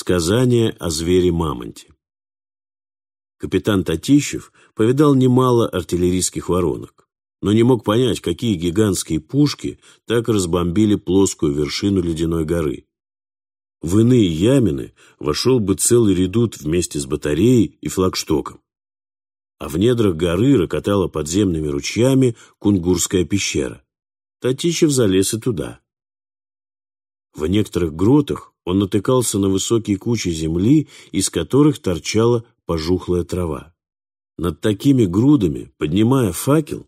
Сказание о звере-мамонте. Капитан Татищев повидал немало артиллерийских воронок, но не мог понять, какие гигантские пушки так разбомбили плоскую вершину ледяной горы. В иные ямины вошел бы целый редут вместе с батареей и флагштоком. А в недрах горы рокотала подземными ручьями Кунгурская пещера. Татищев залез и туда. В некоторых гротах он натыкался на высокие кучи земли, из которых торчала пожухлая трава. Над такими грудами, поднимая факел,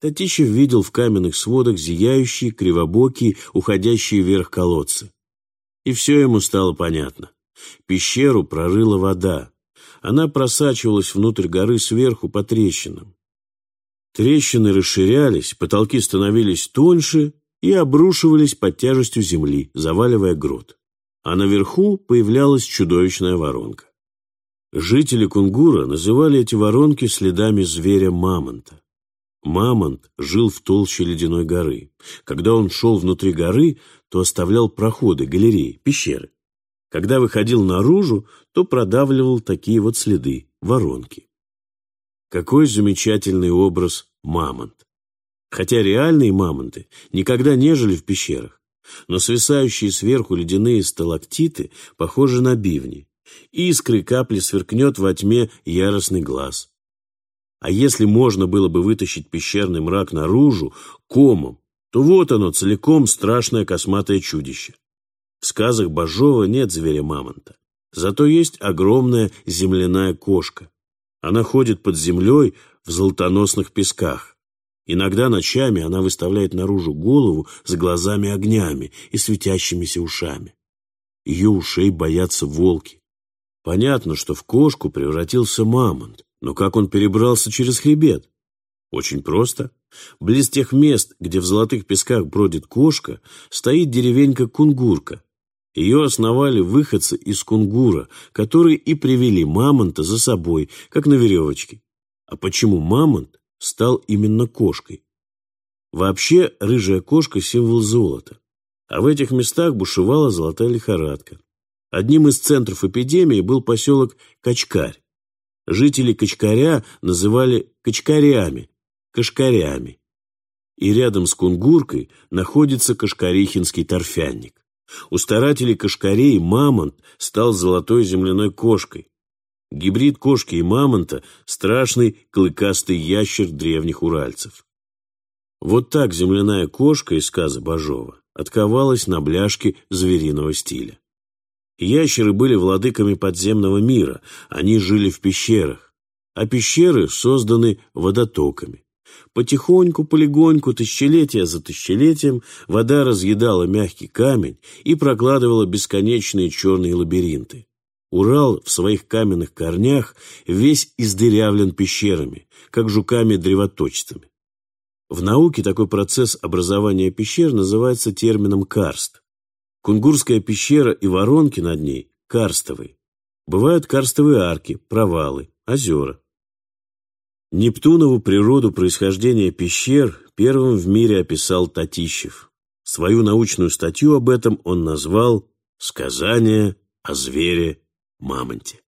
Татищев видел в каменных сводах зияющие, кривобокие, уходящие вверх колодцы. И все ему стало понятно. Пещеру прорыла вода. Она просачивалась внутрь горы сверху по трещинам. Трещины расширялись, потолки становились тоньше и обрушивались под тяжестью земли, заваливая грот. А наверху появлялась чудовищная воронка. Жители Кунгура называли эти воронки следами зверя-мамонта. Мамонт жил в толще ледяной горы. Когда он шел внутри горы, то оставлял проходы, галереи, пещеры. Когда выходил наружу, то продавливал такие вот следы, воронки. Какой замечательный образ мамонт! Хотя реальные мамонты никогда не жили в пещерах, но свисающие сверху ледяные сталактиты похожи на бивни, Искры капли сверкнет во тьме яростный глаз. А если можно было бы вытащить пещерный мрак наружу, комом, то вот оно, целиком страшное косматое чудище. В сказах Бажова нет зверя-мамонта. Зато есть огромная земляная кошка. Она ходит под землей в золотоносных песках. Иногда ночами она выставляет наружу голову с глазами-огнями и светящимися ушами. Ее ушей боятся волки. Понятно, что в кошку превратился мамонт, но как он перебрался через хребет? Очень просто. Близ тех мест, где в золотых песках бродит кошка, стоит деревенька Кунгурка. Ее основали выходцы из Кунгура, которые и привели мамонта за собой, как на веревочке. А почему мамонт стал именно кошкой? Вообще, рыжая кошка – символ золота. А в этих местах бушевала золотая лихорадка. Одним из центров эпидемии был поселок Качкарь. Жители Качкаря называли качкарями, кашкарями. И рядом с Кунгуркой находится Кашкарихинский торфянник. У старателей кашкарей мамонт стал золотой земляной кошкой. Гибрид кошки и мамонта – страшный клыкастый ящер древних уральцев. Вот так земляная кошка из сказа Бажова отковалась на бляшке звериного стиля. Ящеры были владыками подземного мира, они жили в пещерах, а пещеры созданы водотоками. Потихоньку, полегоньку, тысячелетия за тысячелетием вода разъедала мягкий камень и прокладывала бесконечные черные лабиринты. Урал в своих каменных корнях весь издырявлен пещерами, как жуками-древоточцами. В науке такой процесс образования пещер называется термином карст. Кунгурская пещера и воронки над ней карстовые. Бывают карстовые арки, провалы, озера. Нептунову природу происхождения пещер первым в мире описал Татищев. Свою научную статью об этом он назвал «Сказание о звере-мамонте».